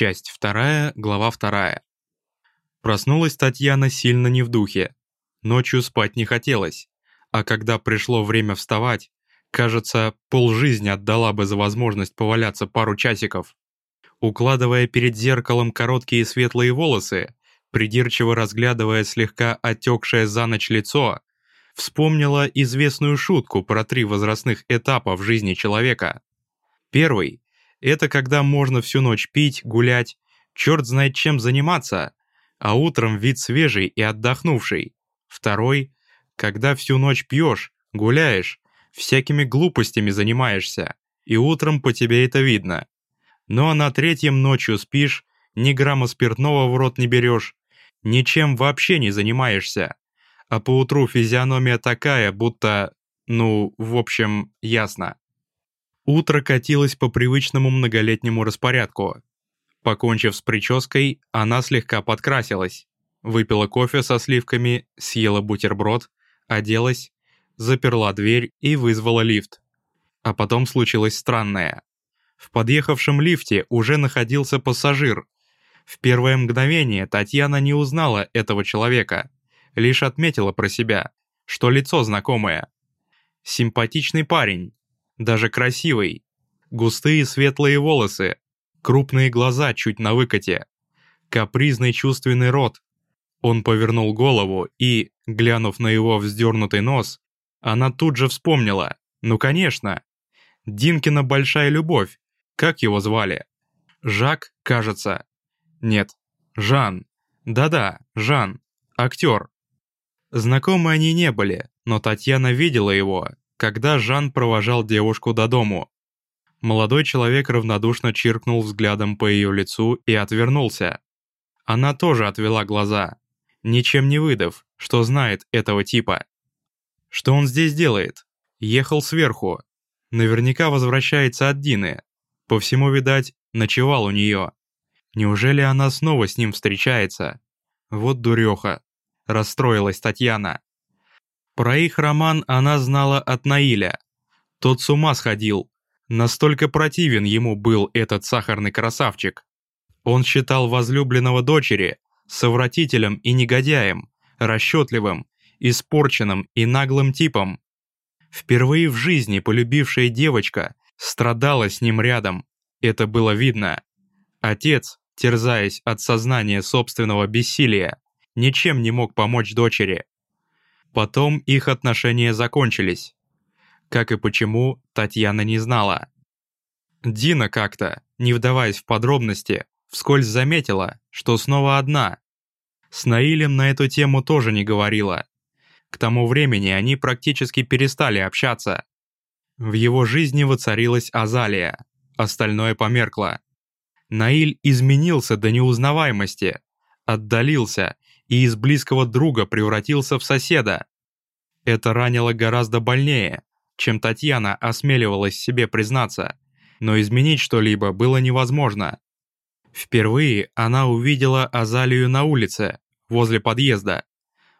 Часть вторая, глава вторая. Проснулась Татьяна сильно не в духе. Ночью спать не хотелось, а когда пришло время вставать, кажется, полжизни отдала бы за возможность поваляться пару часиков. Укладывая перед зеркалом короткие светлые волосы, придирчиво разглядывая слегка отекшее за ночь лицо, вспомнила известную шутку про три возрастных этапа в жизни человека. Первый – это когда можно всю ночь пить, гулять, черт знает чем заниматься, а утром вид свежий и отдохнувший. Второй – когда всю ночь пьешь, гуляешь, всякими глупостями занимаешься, и утром по тебе это видно. Ну а на третьем ночью спишь, ни грамма спиртного в рот не берешь, ничем вообще не занимаешься, а поутру физиономия такая, будто, ну, в общем, ясно. Утро катилось по привычному многолетнему распорядку. Покончив с прической, она слегка подкрасилась, выпила кофе со сливками, съела бутерброд, оделась, заперла дверь и вызвала лифт. А потом случилось странное. В подъехавшем лифте уже находился пассажир. В первое мгновение Татьяна не узнала этого человека, лишь отметила про себя, что лицо знакомое. Симпатичный парень, даже красивый. Густые светлые волосы, крупные глаза чуть на выкате, капризный чувственный рот. Он повернул голову и, глянув на его вздернутый нос, она тут же вспомнила. Ну конечно. Динкина большая любовь. Как его звали? Жак, кажется. Нет, Жан. Да-да, Жан. Актер. Знакомы они не были, но Татьяна видела его, когда Жан провожал девушку до дому. Молодой человек равнодушно чиркнул взглядом по ее лицу и отвернулся. Она тоже отвела глаза, ничем не выдав, что знает этого типа. Что он здесь делает? Ехал сверху. Наверняка возвращается от Дины. По всему, видать, ночевал у нее. Неужели она снова с ним встречается? Вот дуреха расстроилась Татьяна. Про их роман она знала от Наиля. Тот с ума сходил. Настолько противен ему был этот сахарный красавчик. Он считал возлюбленного дочери совратителем и негодяем, расчетливым, испорченным и наглым типом. Впервые в жизни полюбившая девочка страдала с ним рядом, это было видно. Отец, терзаясь от сознания собственного бессилия, ничем не мог помочь дочери. Потом их отношения закончились. Как и почему, Татьяна не знала. Дина как-то, не вдаваясь в подробности, вскользь заметила, что снова одна. С Наилем на эту тему тоже не говорила. К тому времени они практически перестали общаться. В его жизни воцарилась Азалия, остальное померкло. Наиль изменился до неузнаваемости, отдалился и из близкого друга превратился в соседа. Это ранило гораздо больнее, чем Татьяна осмеливалась себе признаться, но изменить что-либо было невозможно. Впервые она увидела Азалию на улице, возле подъезда.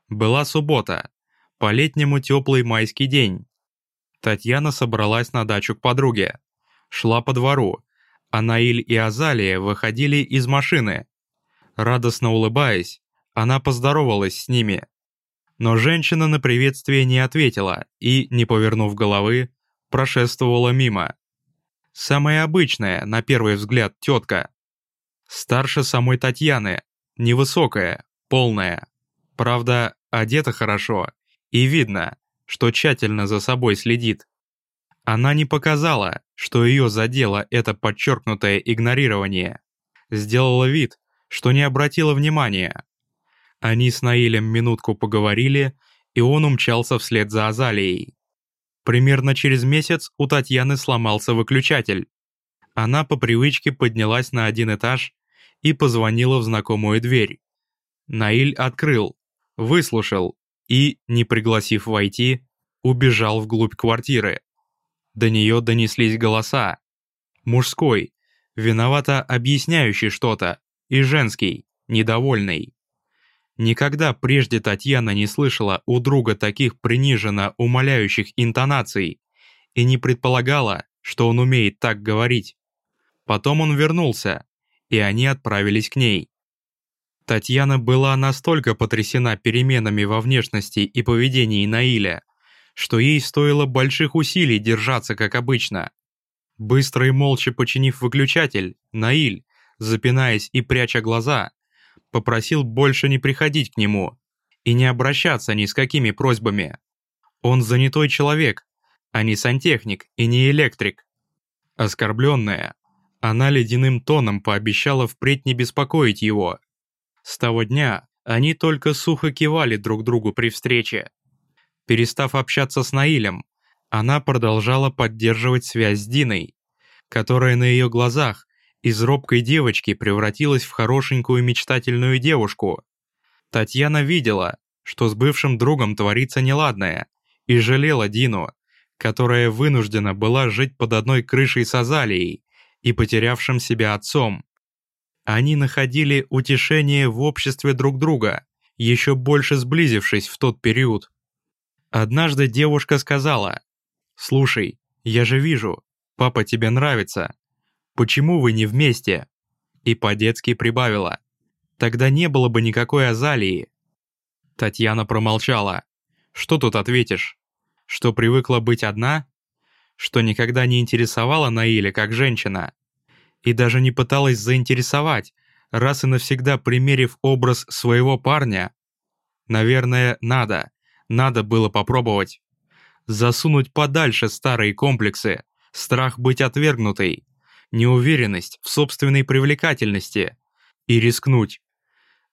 Была суббота, по-летнему теплый майский день. Татьяна собралась на дачу к подруге. Шла по двору, а Наиль и Азалия выходили из машины. Радостно улыбаясь, она поздоровалась с ними. Но женщина на приветствие не ответила и, не повернув головы, прошествовала мимо. Самая обычная, на первый взгляд, тетка. Старше самой Татьяны, невысокая, полная. Правда, одета хорошо, и видно, что тщательно за собой следит. Она не показала, что ее задело это подчеркнутое игнорирование. Сделала вид, что не обратила внимания, они с Наилем минутку поговорили, и он умчался вслед за Азалией. Примерно через месяц у Татьяны сломался выключатель. Она по привычке поднялась на один этаж и позвонила в знакомую дверь. Наиль открыл, выслушал и, не пригласив войти, убежал вглубь квартиры. До нее донеслись голоса. Мужской, виновато объясняющий что-то, и женский, недовольный. Никогда прежде Татьяна не слышала у друга таких приниженно умоляющих интонаций и не предполагала, что он умеет так говорить. Потом он вернулся, и они отправились к ней. Татьяна была настолько потрясена переменами во внешности и поведении Наиля, что ей стоило больших усилий держаться как обычно. Быстро и молча починив выключатель, Наиль, запинаясь и пряча глаза, попросил больше не приходить к нему и не обращаться ни с какими просьбами. Он занятой человек, а не сантехник и не электрик. Оскорбленная, она ледяным тоном пообещала впредь не беспокоить его. С того дня они только сухо кивали друг другу при встрече. Перестав общаться с Наилем, она продолжала поддерживать связь с Диной, которая на ее глазах из робкой девочки превратилась в хорошенькую мечтательную девушку. Татьяна видела, что с бывшим другом творится неладное, и жалела Дину, которая вынуждена была жить под одной крышей с Азалией и потерявшим себя отцом. Они находили утешение в обществе друг друга, еще больше сблизившись в тот период. Однажды девушка сказала, «Слушай, я же вижу, папа тебе нравится. Почему вы не вместе?» И по-детски прибавила, «Тогда не было бы никакой Азалии». Татьяна промолчала. «Что тут ответишь? Что привыкла быть одна? Что никогда не интересовала Наиля как женщина? И даже не пыталась заинтересовать, раз и навсегда примерив образ своего парня? Наверное, надо. Надо было попробовать. Засунуть подальше старые комплексы, страх быть отвергнутой, неуверенность в собственной привлекательности и рискнуть.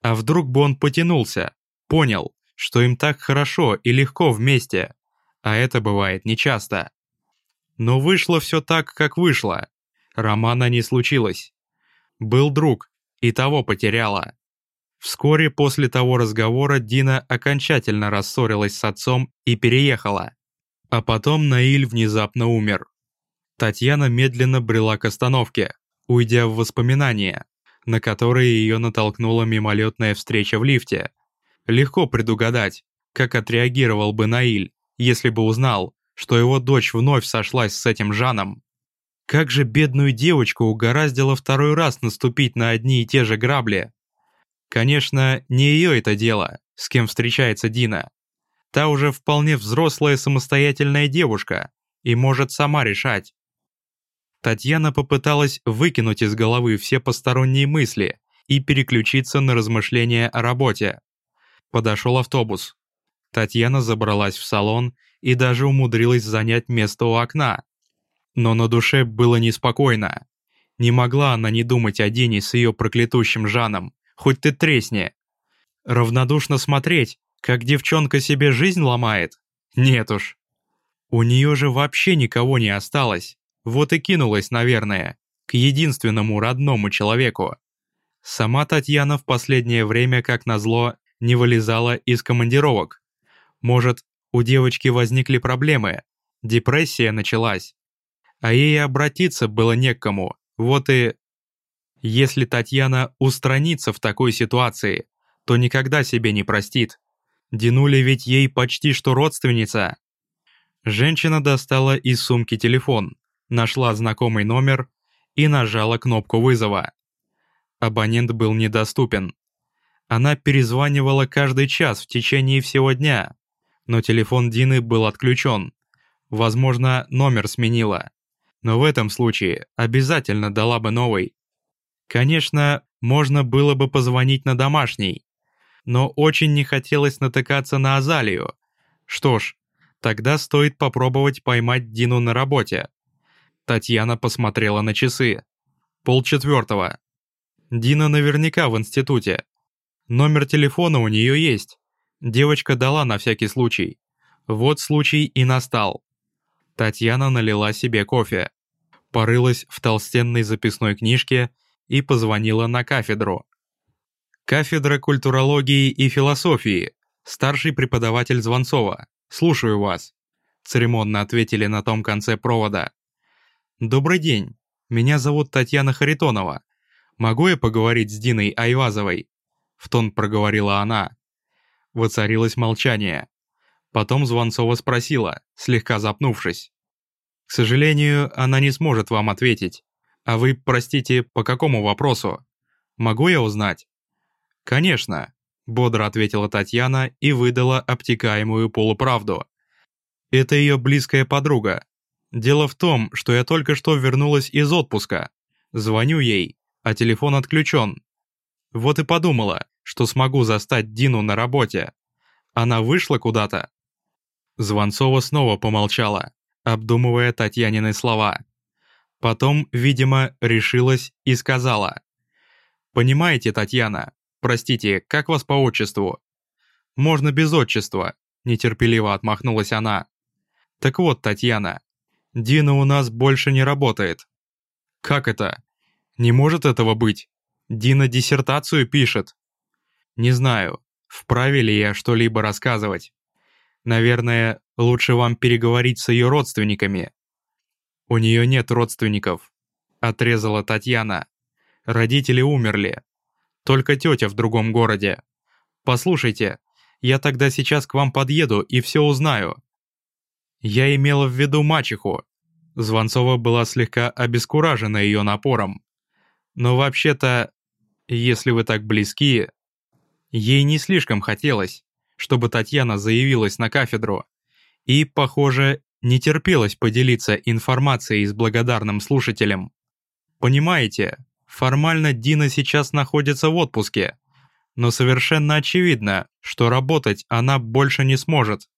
А вдруг бы он потянулся, понял, что им так хорошо и легко вместе, а это бывает нечасто. Но вышло все так, как вышло. Романа не случилось. Был друг, и того потеряла. Вскоре после того разговора Дина окончательно рассорилась с отцом и переехала. А потом Наиль внезапно умер. Татьяна медленно брела к остановке, уйдя в воспоминания, на которые ее натолкнула мимолетная встреча в лифте. Легко предугадать, как отреагировал бы Наиль, если бы узнал, что его дочь вновь сошлась с этим Жаном. Как же бедную девочку угораздило второй раз наступить на одни и те же грабли. Конечно, не ее это дело, с кем встречается Дина. Та уже вполне взрослая самостоятельная девушка и может сама решать. Татьяна попыталась выкинуть из головы все посторонние мысли и переключиться на размышления о работе. Подошел автобус. Татьяна забралась в салон и даже умудрилась занять место у окна, но на душе было неспокойно. Не могла она не думать о Дине с ее проклятущим Жаном, хоть ты тресни. Равнодушно смотреть, как девчонка себе жизнь ломает? Нет уж. У нее же вообще никого не осталось, вот и кинулась, наверное, к единственному родному человеку. Сама Татьяна в последнее время, как назло, не вылезала из командировок. Может, у девочки возникли проблемы, депрессия началась, а ей обратиться было не к кому. Вот и... Если Татьяна устранится в такой ситуации, то никогда себе не простит. Динуля ведь ей почти что родственница. Женщина достала из сумки телефон, нашла знакомый номер и нажала кнопку вызова. Абонент был недоступен. Она перезванивала каждый час в течение всего дня, но телефон Дины был отключен. Возможно, номер сменила но в этом случае обязательно дала бы новый. Конечно, можно было бы позвонить на домашний, но очень не хотелось натыкаться на Азалию. Что ж, тогда стоит попробовать поймать Дину на работе. Татьяна посмотрела на часы. Полчетвертого. Дина наверняка в институте. Номер телефона у нее есть. Девочка дала на всякий случай. Вот случай и настал. Татьяна налила себе кофе, порылась в толстенной записной книжке и позвонила на кафедру. Кафедра культурологии и философии, старший преподаватель Звонцова. Слушаю вас. Церемонно ответили на том конце провода. Добрый день. Меня зовут Татьяна Харитонова. Могу я поговорить с Диной Айвазовой? В тон проговорила она. Воцарилось молчание. Потом Звонцова спросила, слегка запнувшись. «К сожалению, она не сможет вам ответить. А вы, простите, по какому вопросу?» Могу я узнать?» «Конечно», — бодро ответила Татьяна и выдала обтекаемую полуправду. «Это ее близкая подруга. Дело в том, что я только что вернулась из отпуска. Звоню ей, а телефон отключен. Вот и подумала, что смогу застать Дину на работе. Она вышла куда-то?» Звонцова снова помолчала, обдумывая Татьянины слова. Потом, видимо, решилась и сказала. «Понимаете, Татьяна, простите, как вас по отчеству?» «Можно без отчества», — нетерпеливо отмахнулась она. «Так вот, Татьяна, Дина у нас больше не работает». «Как это? Не может этого быть. Дина диссертацию пишет». «Не знаю, вправе ли я что-либо рассказывать. Наверное, лучше вам переговорить с ее родственниками». «У нее нет родственников», — отрезала Татьяна. Родители умерли. Только тетя в другом городе. Послушайте, я тогда сейчас к вам подъеду и все узнаю. Я имела в виду мачеху. Звонцова была слегка обескуражена ее напором. Но вообще-то, если вы так близки, ей не слишком хотелось, чтобы Татьяна заявилась на кафедру. И, похоже, не терпелось поделиться информацией с благодарным слушателем. Понимаете, Формально Дина сейчас находится в отпуске, но совершенно очевидно, что работать она больше не сможет.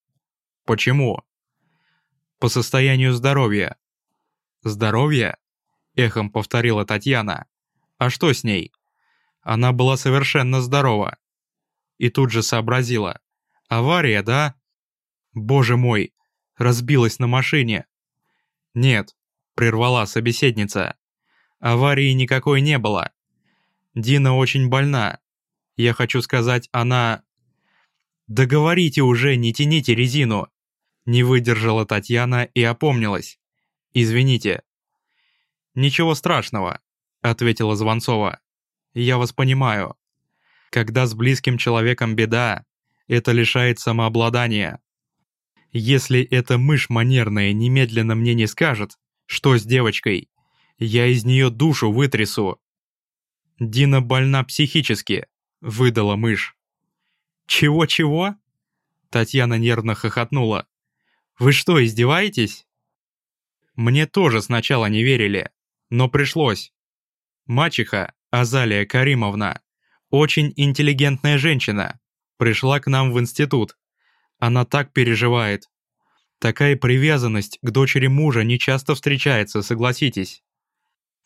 Почему? По состоянию здоровья. Здоровье? Эхом повторила Татьяна. А что с ней? Она была совершенно здорова. И тут же сообразила. Авария, да? Боже мой, разбилась на машине. Нет, прервала собеседница. Аварии никакой не было. Дина очень больна. Я хочу сказать, она... «Договорите уже, не тяните резину!» Не выдержала Татьяна и опомнилась. «Извините». «Ничего страшного», — ответила Звонцова. «Я вас понимаю. Когда с близким человеком беда, это лишает самообладания. Если эта мышь манерная немедленно мне не скажет, что с девочкой, я из нее душу вытрясу. Дина больна психически, выдала мышь. Чего-чего? Татьяна нервно хохотнула. Вы что, издеваетесь? Мне тоже сначала не верили, но пришлось. Мачеха, Азалия Каримовна, очень интеллигентная женщина, пришла к нам в институт. Она так переживает. Такая привязанность к дочери мужа не часто встречается, согласитесь.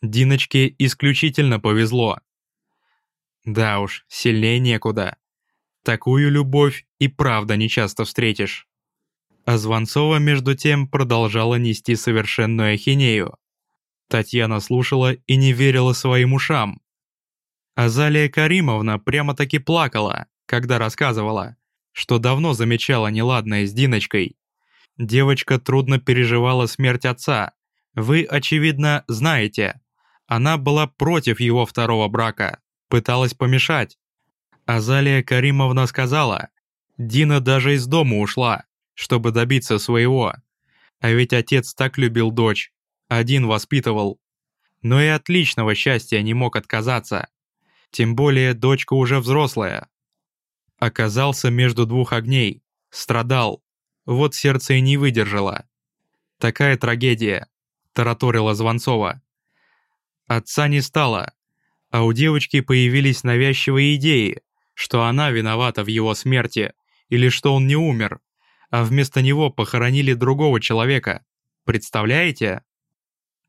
Диночке исключительно повезло. Да уж, сильнее некуда. Такую любовь и правда не часто встретишь. А Звонцова, между тем, продолжала нести совершенную ахинею. Татьяна слушала и не верила своим ушам. Азалия Каримовна прямо-таки плакала, когда рассказывала, что давно замечала неладное с Диночкой. Девочка трудно переживала смерть отца. Вы, очевидно, знаете, она была против его второго брака, пыталась помешать. Азалия Каримовна сказала, Дина даже из дома ушла, чтобы добиться своего. А ведь отец так любил дочь, один воспитывал. Но и от личного счастья не мог отказаться. Тем более дочка уже взрослая. Оказался между двух огней, страдал. Вот сердце и не выдержало. Такая трагедия, тараторила Звонцова. Отца не стало, а у девочки появились навязчивые идеи, что она виновата в его смерти или что он не умер, а вместо него похоронили другого человека. Представляете?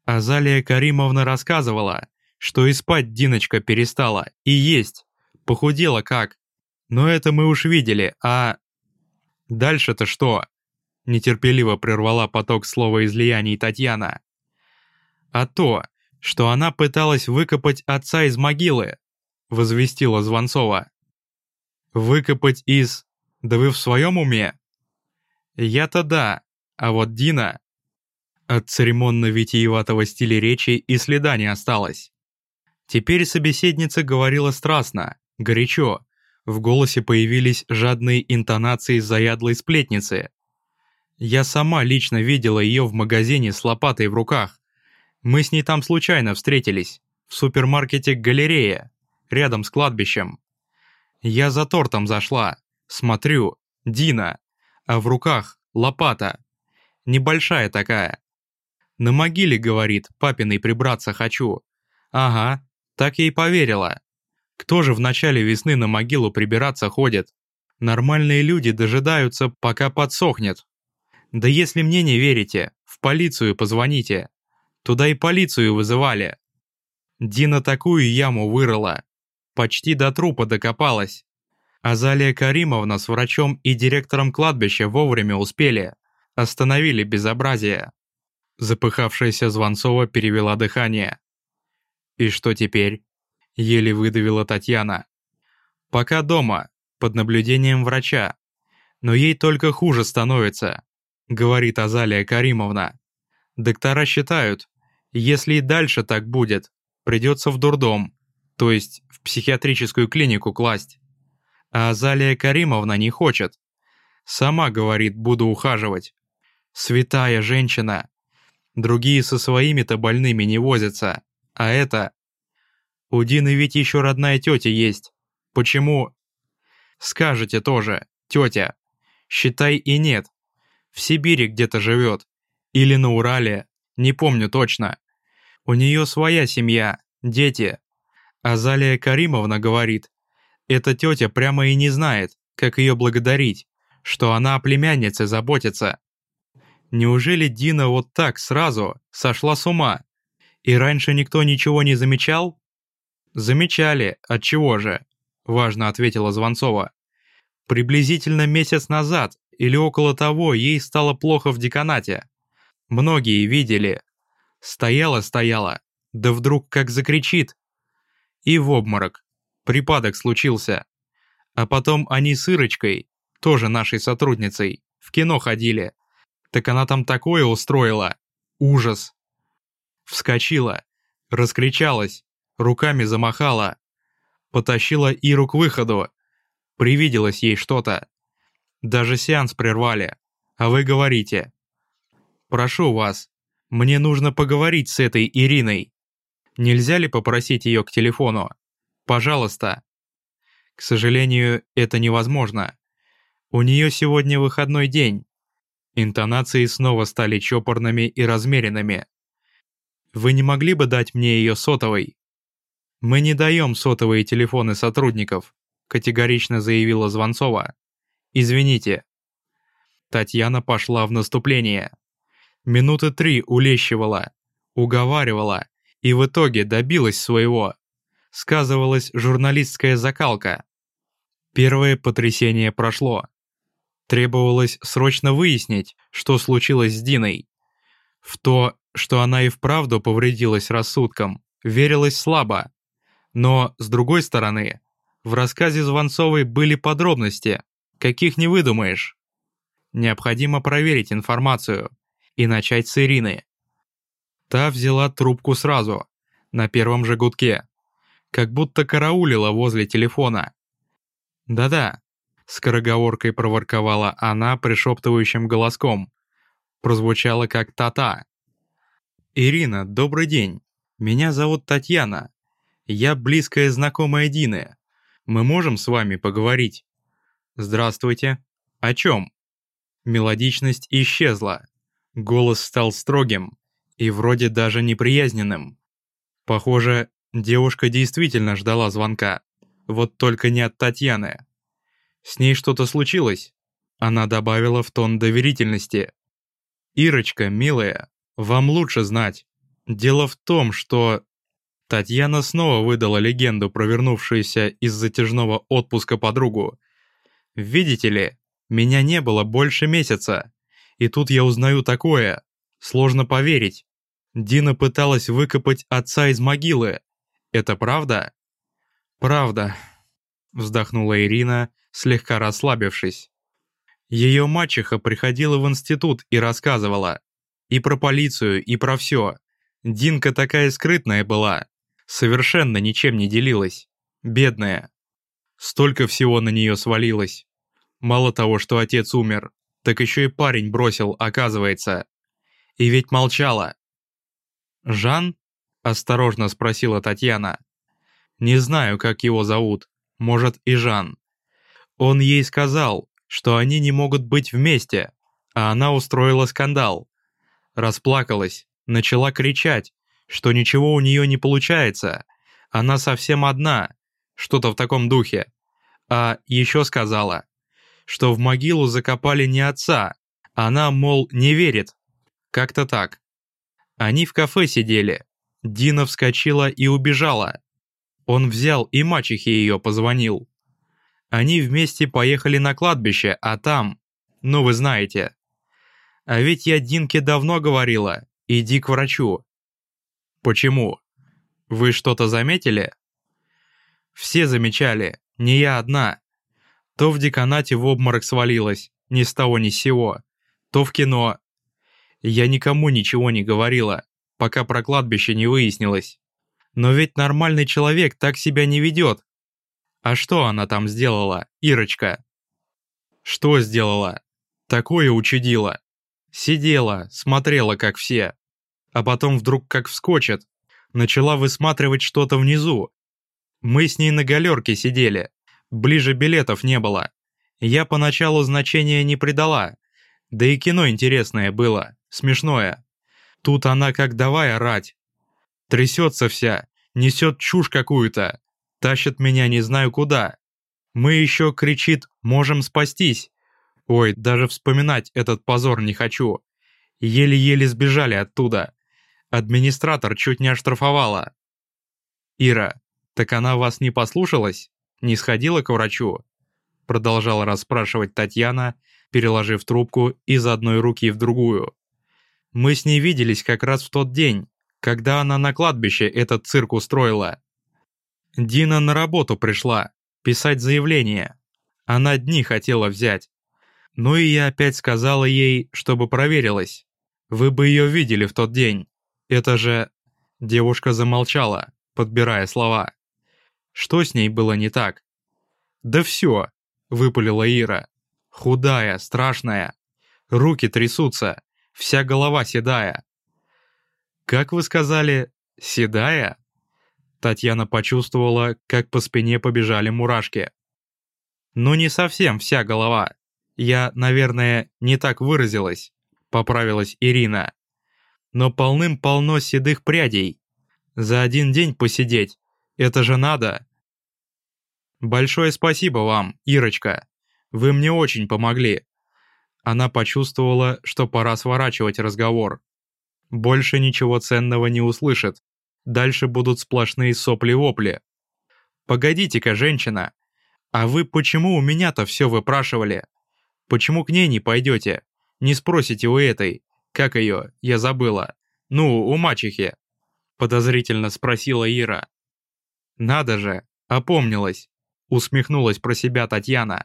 Азалия Каримовна рассказывала, что и спать Диночка перестала, и есть, похудела как. Но это мы уж видели, а... Дальше-то что? Нетерпеливо прервала поток слова излияний Татьяна. А то, что она пыталась выкопать отца из могилы», — возвестила Звонцова. «Выкопать из... Да вы в своем уме?» «Я-то да, а вот Дина...» От церемонно-витиеватого стиля речи и следа не осталось. Теперь собеседница говорила страстно, горячо, в голосе появились жадные интонации заядлой сплетницы. Я сама лично видела ее в магазине с лопатой в руках. Мы с ней там случайно встретились, в супермаркете «Галерея». рядом с кладбищем. Я за тортом зашла, смотрю, Дина, а в руках лопата. Небольшая такая. На могиле, говорит, папиной прибраться хочу. Ага, так и поверила. Кто же в начале весны на могилу прибираться ходит? Нормальные люди дожидаются, пока подсохнет. Да если мне не верите, в полицию позвоните. Туда и полицию вызывали. Дина такую яму вырыла. Почти до трупа докопалась. Азалия Каримовна с врачом и директором кладбища вовремя успели. Остановили безобразие. Запыхавшаяся Звонцова перевела дыхание. «И что теперь?» — еле выдавила Татьяна. «Пока дома, под наблюдением врача. Но ей только хуже становится», — говорит Азалия Каримовна. «Доктора считают, если и дальше так будет, придется в дурдом, то есть в психиатрическую клинику класть. А Азалия Каримовна не хочет. Сама говорит, буду ухаживать. Святая женщина. Другие со своими-то больными не возятся. А это... У Дины ведь еще родная тетя есть. Почему... Скажете тоже, тетя. Считай и нет. В Сибири где-то живет. Или на Урале. Не помню точно. У нее своя семья, дети. Азалия Каримовна говорит, эта тетя прямо и не знает, как ее благодарить, что она о племяннице заботится. Неужели Дина вот так сразу сошла с ума? И раньше никто ничего не замечал? Замечали, отчего же? Важно ответила Звонцова. Приблизительно месяц назад или около того ей стало плохо в деканате. Многие видели. Стояла-стояла, да вдруг как закричит. И в обморок. Припадок случился. А потом они с Ирочкой, тоже нашей сотрудницей, в кино ходили. Так она там такое устроила. Ужас. Вскочила, раскричалась, руками замахала. Потащила Иру к выходу. Привиделось ей что-то. Даже сеанс прервали. А вы говорите. Прошу вас, мне нужно поговорить с этой Ириной. Нельзя ли попросить ее к телефону? Пожалуйста. К сожалению, это невозможно. У нее сегодня выходной день. Интонации снова стали чопорными и размеренными. Вы не могли бы дать мне ее сотовой? Мы не даем сотовые телефоны сотрудников, категорично заявила Звонцова. Извините. Татьяна пошла в наступление. Минуты три улещивала, уговаривала и в итоге добилась своего. Сказывалась журналистская закалка. Первое потрясение прошло. Требовалось срочно выяснить, что случилось с Диной. В то, что она и вправду повредилась рассудком, верилось слабо. Но, с другой стороны, в рассказе Звонцовой были подробности, каких не выдумаешь. Необходимо проверить информацию и начать с Ирины. Та взяла трубку сразу, на первом же гудке, как будто караулила возле телефона. «Да-да», — скороговоркой проворковала она пришептывающим голоском. Прозвучало как «та-та». «Ирина, добрый день. Меня зовут Татьяна. Я близкая знакомая Дины. Мы можем с вами поговорить?» «Здравствуйте. О чем?» Мелодичность исчезла. Голос стал строгим и вроде даже неприязненным. Похоже, девушка действительно ждала звонка, вот только не от Татьяны. С ней что-то случилось? Она добавила в тон доверительности. «Ирочка, милая, вам лучше знать. Дело в том, что...» Татьяна снова выдала легенду про вернувшуюся из затяжного отпуска подругу. «Видите ли, меня не было больше месяца. И тут я узнаю такое. Сложно поверить. Дина пыталась выкопать отца из могилы. Это правда? Правда, вздохнула Ирина, слегка расслабившись. Ее мачеха приходила в институт и рассказывала. И про полицию, и про все. Динка такая скрытная была. Совершенно ничем не делилась. Бедная. Столько всего на нее свалилось. Мало того, что отец умер, так еще и парень бросил, оказывается. И ведь молчала. «Жан?» – осторожно спросила Татьяна. Не знаю, как его зовут. Может, и Жан. Он ей сказал, что они не могут быть вместе, а она устроила скандал. Расплакалась, начала кричать, что ничего у нее не получается, она совсем одна, что-то в таком духе. А еще сказала, что в могилу закопали не отца, она, мол, не верит. Как-то так. Они в кафе сидели. Дина вскочила и убежала. Он взял и мачехе ее позвонил. Они вместе поехали на кладбище, а там... Ну, вы знаете. А ведь я Динке давно говорила, иди к врачу. Почему? Вы что-то заметили? Все замечали, не я одна. То в деканате в обморок свалилась, ни с того ни с сего, то в кино. Я никому ничего не говорила, пока про кладбище не выяснилось. Но ведь нормальный человек так себя не ведет. А что она там сделала, Ирочка? Что сделала? Такое учудила. Сидела, смотрела, как все. А потом вдруг как вскочит. Начала высматривать что-то внизу. Мы с ней на галерке сидели. Ближе билетов не было. Я поначалу значения не придала. Да и кино интересное было, смешное. Тут она как давай орать. Трясется вся, несет чушь какую-то. Тащит меня не знаю куда. Мы еще, кричит, можем спастись. Ой, даже вспоминать этот позор не хочу. Еле-еле сбежали оттуда. Администратор чуть не оштрафовала. Ира, так она вас не послушалась? Не сходила к врачу? Продолжала расспрашивать Татьяна, переложив трубку из одной руки в другую. Мы с ней виделись как раз в тот день, когда она на кладбище этот цирк устроила. Дина на работу пришла, писать заявление. Она дни хотела взять. Ну и я опять сказала ей, чтобы проверилась. Вы бы ее видели в тот день. Это же...» Девушка замолчала, подбирая слова. Что с ней было не так? «Да все», — выпалила Ира. «Худая, страшная. Руки трясутся, вся голова седая». «Как вы сказали, седая?» Татьяна почувствовала, как по спине побежали мурашки. «Ну не совсем вся голова. Я, наверное, не так выразилась», — поправилась Ирина. «Но полным-полно седых прядей. За один день посидеть — это же надо». «Большое спасибо вам, Ирочка. Вы мне очень помогли». Она почувствовала, что пора сворачивать разговор. Больше ничего ценного не услышит. Дальше будут сплошные сопли-вопли. «Погодите-ка, женщина, а вы почему у меня-то все выпрашивали? Почему к ней не пойдете? Не спросите у этой, как ее, я забыла. Ну, у мачехи?» Подозрительно спросила Ира. «Надо же, опомнилась», усмехнулась про себя Татьяна.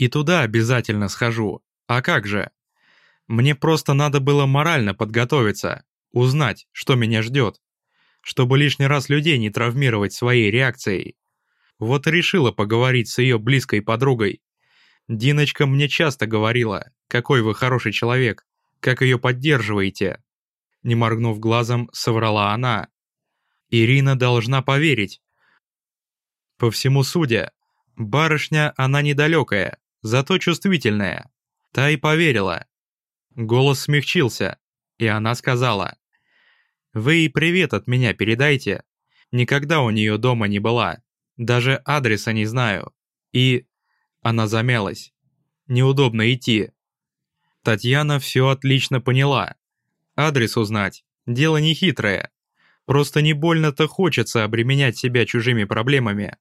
«И туда обязательно схожу. А как же? Мне просто надо было морально подготовиться, узнать, что меня ждет, чтобы лишний раз людей не травмировать своей реакцией. Вот решила поговорить с ее близкой подругой. Диночка мне часто говорила, какой вы хороший человек, как ее поддерживаете. Не моргнув глазом, соврала она. Ирина должна поверить. По всему судя, барышня она недалекая, зато чувствительная. Та и поверила. Голос смягчился, и она сказала. «Вы и привет от меня передайте. Никогда у нее дома не была, даже адреса не знаю. И она замялась. Неудобно идти. Татьяна все отлично поняла. Адрес узнать – дело не хитрое. Просто не больно-то хочется обременять себя чужими проблемами.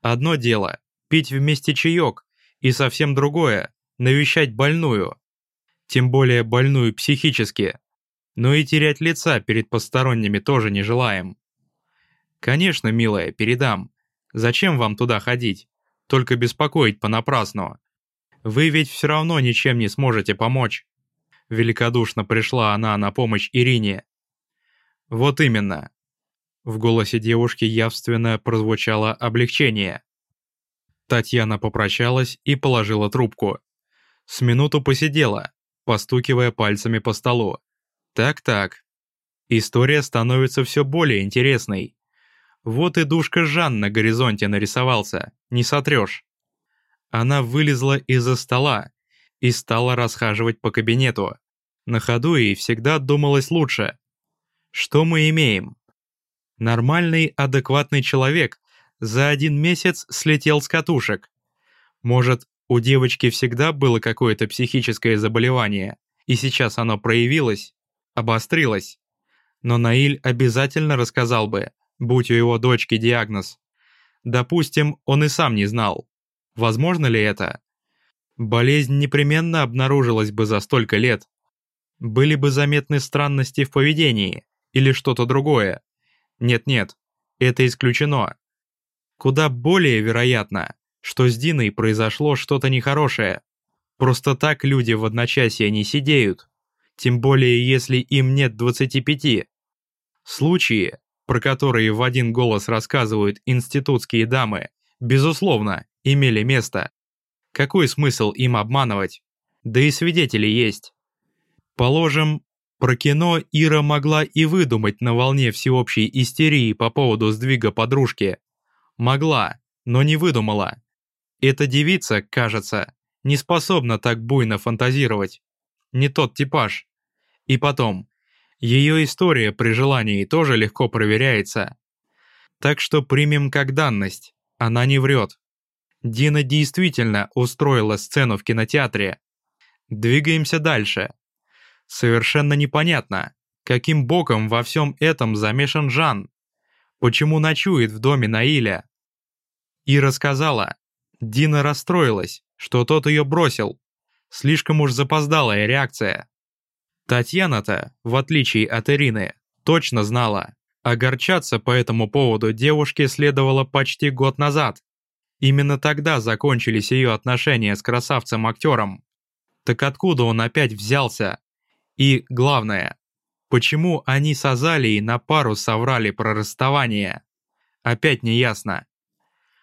Одно дело – пить вместе чаек, и совсем другое – навещать больную. Тем более больную психически. Но и терять лица перед посторонними тоже не желаем. Конечно, милая, передам. Зачем вам туда ходить? только беспокоить понапрасну. Вы ведь все равно ничем не сможете помочь». Великодушно пришла она на помощь Ирине. «Вот именно». В голосе девушки явственно прозвучало облегчение. Татьяна попрощалась и положила трубку. С минуту посидела, постукивая пальцами по столу. Так-так. История становится все более интересной. Вот и душка Жан на горизонте нарисовался, не сотрешь. Она вылезла из-за стола и стала расхаживать по кабинету. На ходу ей всегда думалось лучше. Что мы имеем? Нормальный, адекватный человек за один месяц слетел с катушек. Может, у девочки всегда было какое-то психическое заболевание, и сейчас оно проявилось, обострилось. Но Наиль обязательно рассказал бы, будь у его дочки диагноз. Допустим, он и сам не знал. Возможно ли это? Болезнь непременно обнаружилась бы за столько лет. Были бы заметны странности в поведении или что-то другое. Нет-нет, это исключено. Куда более вероятно, что с Диной произошло что-то нехорошее. Просто так люди в одночасье не сидеют. Тем более, если им нет 25. Случаи, про которые в один голос рассказывают институтские дамы, безусловно, имели место. Какой смысл им обманывать? Да и свидетели есть. Положим, про кино Ира могла и выдумать на волне всеобщей истерии по поводу сдвига подружки. Могла, но не выдумала. Эта девица, кажется, не способна так буйно фантазировать. Не тот типаж. И потом, ее история при желании тоже легко проверяется. Так что примем как данность, она не врет. Дина действительно устроила сцену в кинотеатре. Двигаемся дальше. Совершенно непонятно, каким боком во всем этом замешан Жан. Почему ночует в доме Наиля? И рассказала. Дина расстроилась, что тот ее бросил. Слишком уж запоздалая реакция. Татьяна-то, в отличие от Ирины, точно знала. Огорчаться по этому поводу девушке следовало почти год назад. Именно тогда закончились ее отношения с красавцем-актером. Так откуда он опять взялся? И, главное, почему они с Азалией на пару соврали про расставание? Опять неясно.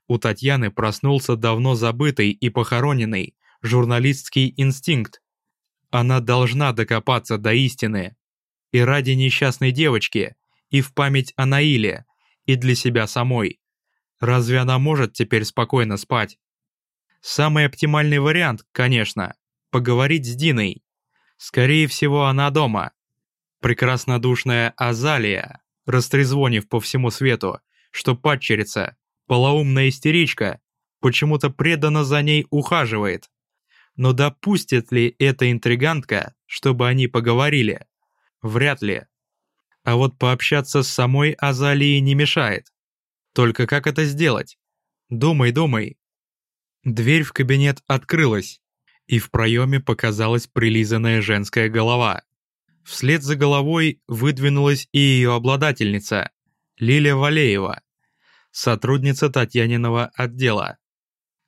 У Татьяны проснулся давно забытый и похороненный журналистский инстинкт. Она должна докопаться до истины. И ради несчастной девочки, и в память о Наиле, и для себя самой. Разве она может теперь спокойно спать? Самый оптимальный вариант, конечно, поговорить с Диной. Скорее всего, она дома. Прекраснодушная Азалия, растрезвонив по всему свету, что падчерица, полоумная истеричка, почему-то преданно за ней ухаживает. Но допустит ли эта интригантка, чтобы они поговорили? Вряд ли. А вот пообщаться с самой Азалией не мешает. Только как это сделать? Думай, думай. Дверь в кабинет открылась, и в проеме показалась прилизанная женская голова. Вслед за головой выдвинулась и ее обладательница, Лилия Валеева, сотрудница Татьяниного отдела.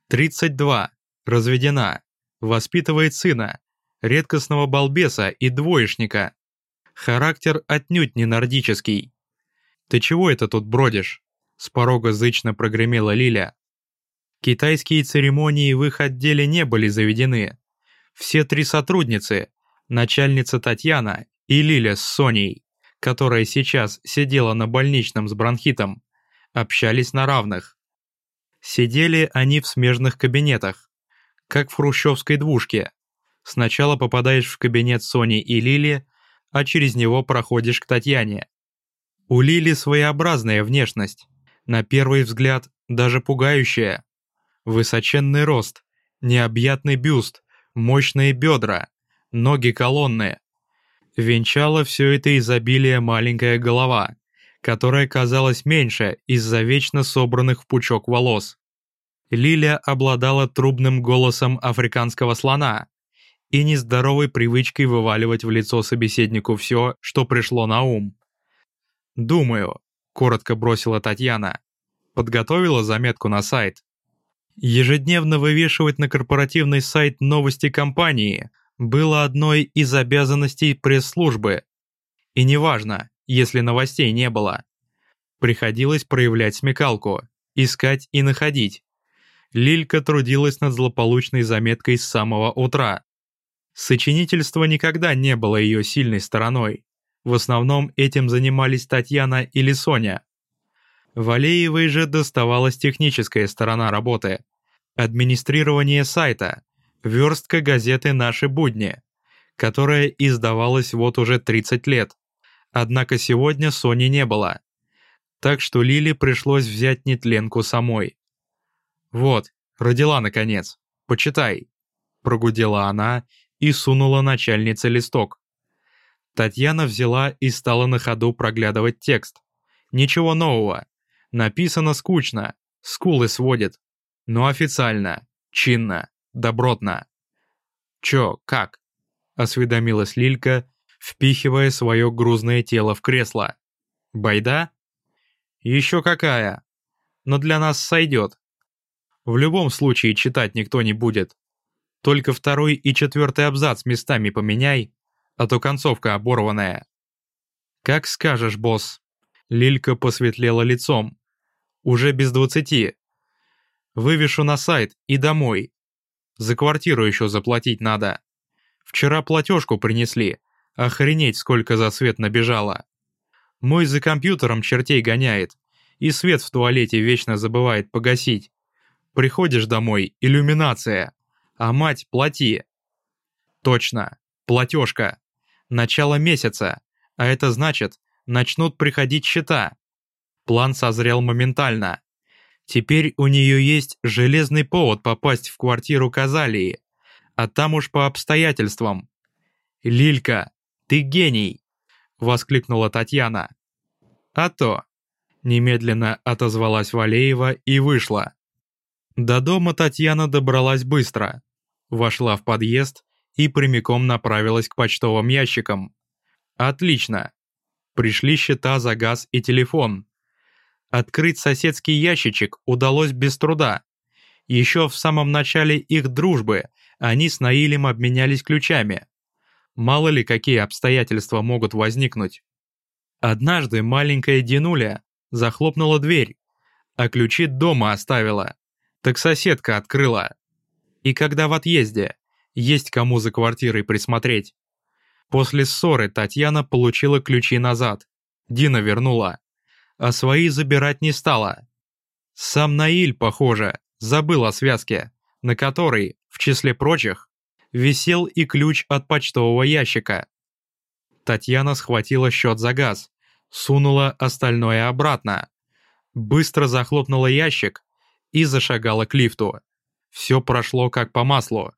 32, разведена, воспитывает сына, редкостного балбеса и двоечника. Характер отнюдь не нордический. Ты чего это тут бродишь? с порога зычно прогремела Лиля. Китайские церемонии в их отделе не были заведены. Все три сотрудницы, начальница Татьяна и Лиля с Соней, которая сейчас сидела на больничном с бронхитом, общались на равных. Сидели они в смежных кабинетах, как в хрущевской двушке. Сначала попадаешь в кабинет Сони и Лили, а через него проходишь к Татьяне. У Лили своеобразная внешность на первый взгляд даже пугающая. Высоченный рост, необъятный бюст, мощные бедра, ноги колонны. Венчала все это изобилие маленькая голова, которая казалась меньше из-за вечно собранных в пучок волос. Лиля обладала трубным голосом африканского слона и нездоровой привычкой вываливать в лицо собеседнику все, что пришло на ум. Думаю, — коротко бросила Татьяна. Подготовила заметку на сайт. Ежедневно вывешивать на корпоративный сайт новости компании было одной из обязанностей пресс-службы. И неважно, если новостей не было. Приходилось проявлять смекалку, искать и находить. Лилька трудилась над злополучной заметкой с самого утра. Сочинительство никогда не было ее сильной стороной. В основном этим занимались Татьяна или Соня. Валеевой же доставалась техническая сторона работы. Администрирование сайта, верстка газеты «Наши будни», которая издавалась вот уже 30 лет. Однако сегодня Сони не было. Так что Лиле пришлось взять нетленку самой. «Вот, родила наконец. Почитай», — прогудела она и сунула начальнице листок. Татьяна взяла и стала на ходу проглядывать текст. Ничего нового. Написано скучно, скулы сводит. Но официально, чинно, добротно. «Чё, как?» — осведомилась Лилька, впихивая свое грузное тело в кресло. «Байда?» «Еще какая! Но для нас сойдет. В любом случае читать никто не будет. Только второй и четвертый абзац местами поменяй, а то концовка оборванная». «Как скажешь, босс». Лилька посветлела лицом. «Уже без двадцати. Вывешу на сайт и домой. За квартиру еще заплатить надо. Вчера платежку принесли. Охренеть, сколько за свет набежало. Мой за компьютером чертей гоняет. И свет в туалете вечно забывает погасить. Приходишь домой, иллюминация. А мать, плати. Точно, платежка. Начало месяца. А это значит, начнут приходить счета. План созрел моментально. Теперь у нее есть железный повод попасть в квартиру Казалии, а там уж по обстоятельствам. «Лилька, ты гений!» — воскликнула Татьяна. «А то!» — немедленно отозвалась Валеева и вышла. До дома Татьяна добралась быстро, вошла в подъезд и прямиком направилась к почтовым ящикам. «Отлично!» Пришли счета за газ и телефон. Открыть соседский ящичек удалось без труда. Еще в самом начале их дружбы они с Наилем обменялись ключами. Мало ли какие обстоятельства могут возникнуть. Однажды маленькая Динуля захлопнула дверь, а ключи дома оставила. Так соседка открыла. И когда в отъезде, есть кому за квартирой присмотреть. После ссоры Татьяна получила ключи назад. Дина вернула а свои забирать не стала. Сам Наиль, похоже, забыл о связке, на которой, в числе прочих, висел и ключ от почтового ящика. Татьяна схватила счет за газ, сунула остальное обратно, быстро захлопнула ящик и зашагала к лифту. Все прошло как по маслу.